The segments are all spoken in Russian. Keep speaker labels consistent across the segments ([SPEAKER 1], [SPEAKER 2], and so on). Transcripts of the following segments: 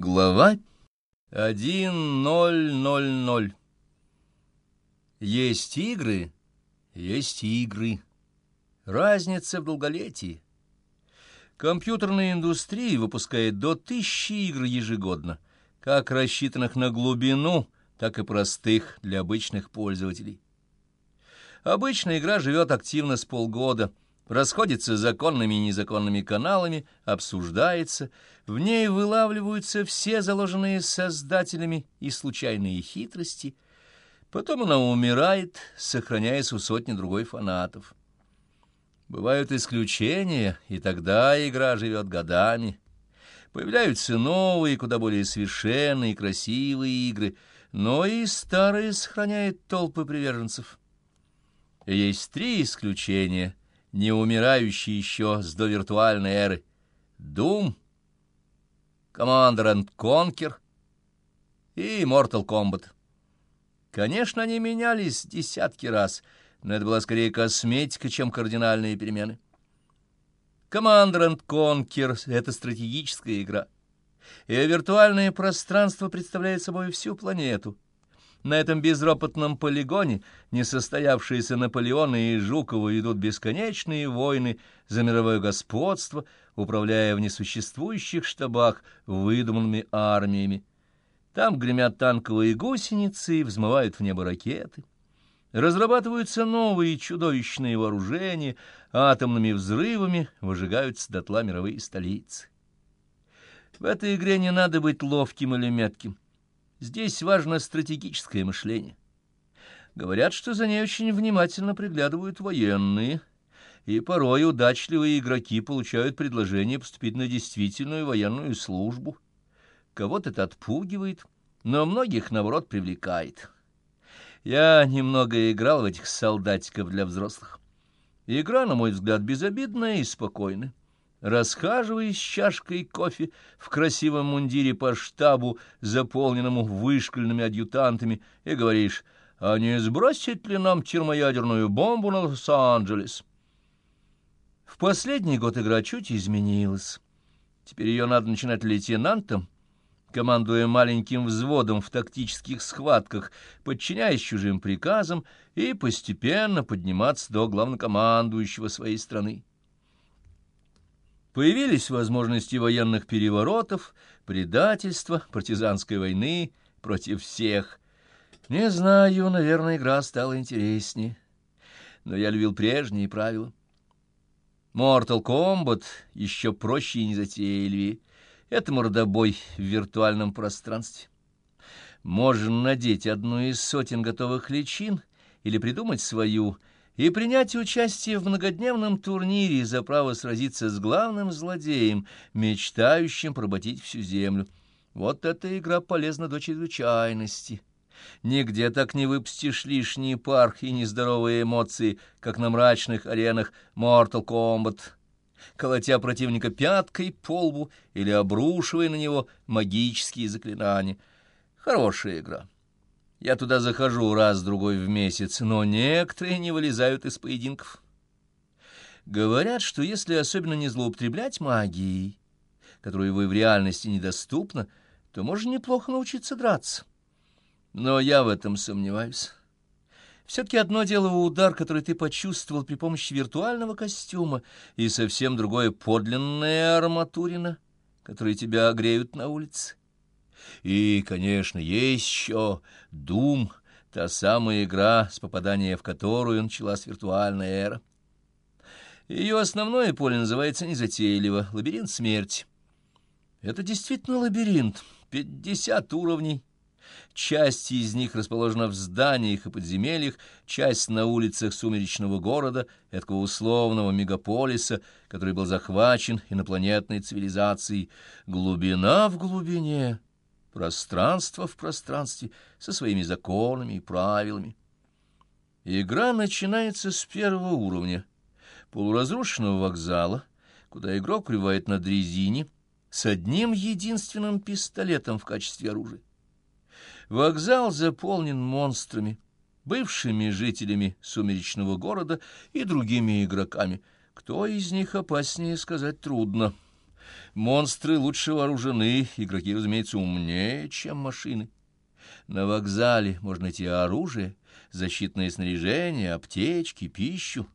[SPEAKER 1] Глава 1.0.0.0 Есть игры, есть игры. Разница в долголетии. Компьютерная индустрия выпускает до тысячи игр ежегодно, как рассчитанных на глубину, так и простых для обычных пользователей. Обычная игра живет активно с полгода – расходится законными и незаконными каналами, обсуждается, в ней вылавливаются все заложенные создателями и случайные хитрости, потом она умирает, сохраняясь у сотни другой фанатов. Бывают исключения, и тогда игра живет годами. Появляются новые, куда более совершенные и красивые игры, но и старые сохраняют толпы приверженцев. Есть три исключения — не умирающий еще с довиртуальной эры. Doom, Commander and Conquer и Mortal Kombat. Конечно, они менялись десятки раз, но это была скорее косметика, чем кардинальные перемены. Commander and Conquer — это стратегическая игра, и виртуальное пространство представляет собой всю планету — на этом безропотном полигоне несостоявшиеся Наполеоны и Жукова идут бесконечные войны за мировое господство, управляя в несуществующих штабах выдуманными армиями. Там гремят танковые гусеницы и взмывают в небо ракеты. Разрабатываются новые чудовищные вооружения, атомными взрывами выжигаются дотла мировые столицы. В этой игре не надо быть ловким или метким. Здесь важно стратегическое мышление. Говорят, что за ней очень внимательно приглядывают военные, и порой удачливые игроки получают предложение поступить на действительную военную службу. Кого-то это отпугивает, но многих, наоборот, привлекает. Я немного играл в этих солдатиков для взрослых. Игра, на мой взгляд, безобидная и спокойная расхаживая с чашкой кофе в красивом мундире по штабу, заполненному вышкольными адъютантами, и говоришь, а не сбросить ли нам термоядерную бомбу на Лос-Анджелес? В последний год игра чуть изменилась. Теперь ее надо начинать лейтенантом, командуя маленьким взводом в тактических схватках, подчиняясь чужим приказам и постепенно подниматься до главнокомандующего своей страны. Появились возможности военных переворотов, предательства, партизанской войны против всех. Не знаю, наверное, игра стала интереснее, но я любил прежние правила. Mortal Kombat еще проще и незатейливее. Это мордобой в виртуальном пространстве. Можно надеть одну из сотен готовых личин или придумать свою — и принять участие в многодневном турнире за право сразиться с главным злодеем, мечтающим проботить всю землю. Вот эта игра полезна до чрезвычайности. Нигде так не выпустишь лишний пар и нездоровые эмоции, как на мрачных аренах Mortal Kombat, колотя противника пяткой по лбу или обрушивая на него магические заклинания. Хорошая игра. Я туда захожу раз-другой в месяц, но некоторые не вылезают из поединков. Говорят, что если особенно не злоупотреблять магией, которую вы в реальности недоступна, то можно неплохо научиться драться. Но я в этом сомневаюсь. Все-таки одно дело удар, который ты почувствовал при помощи виртуального костюма, и совсем другое подлинная арматурина, которые тебя огреют на улице. И, конечно, есть еще Doom, та самая игра, с попадания в которую началась виртуальная эра. Ее основное поле называется незатейливо — лабиринт смерти. Это действительно лабиринт, пятьдесят уровней. Часть из них расположена в зданиях и подземельях, часть на улицах сумеречного города, этого условного мегаполиса, который был захвачен инопланетной цивилизацией. Глубина в глубине пространство в пространстве со своими законами и правилами. Игра начинается с первого уровня, полуразрушенного вокзала, куда игрок ревает на дрезине с одним единственным пистолетом в качестве оружия. Вокзал заполнен монстрами, бывшими жителями сумеречного города и другими игроками. Кто из них опаснее, сказать трудно. Монстры лучше вооружены, игроки, разумеется, умнее, чем машины. На вокзале можно найти оружие, защитное снаряжение, аптечки, пищу.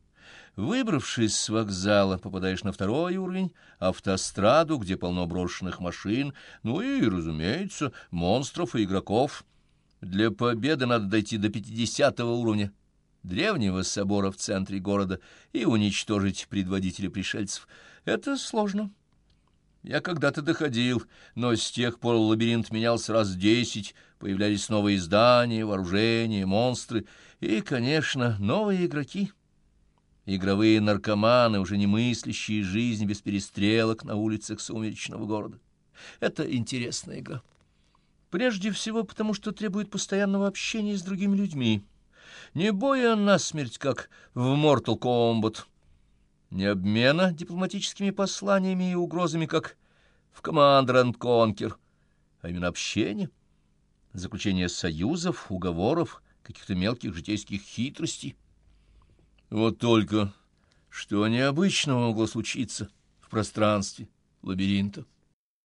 [SPEAKER 1] Выбравшись с вокзала, попадаешь на второй уровень, автостраду, где полно брошенных машин, ну и, разумеется, монстров и игроков. Для победы надо дойти до пятидесятого уровня древнего собора в центре города и уничтожить предводителя пришельцев. Это сложно. Я когда-то доходил, но с тех пор лабиринт менялся раз десять, появлялись новые здания, вооружения, монстры и, конечно, новые игроки. Игровые наркоманы, уже не мыслящие жизнь без перестрелок на улицах сумеречного города. Это интересная игра. Прежде всего потому, что требует постоянного общения с другими людьми. Не боя насмерть, как в Mortal Kombat, не обмена дипломатическими посланиями и угрозами, как в Commander and а именно общение, заключение союзов, уговоров, каких-то мелких житейских хитростей. Вот только что необычного могло случиться в пространстве лабиринта.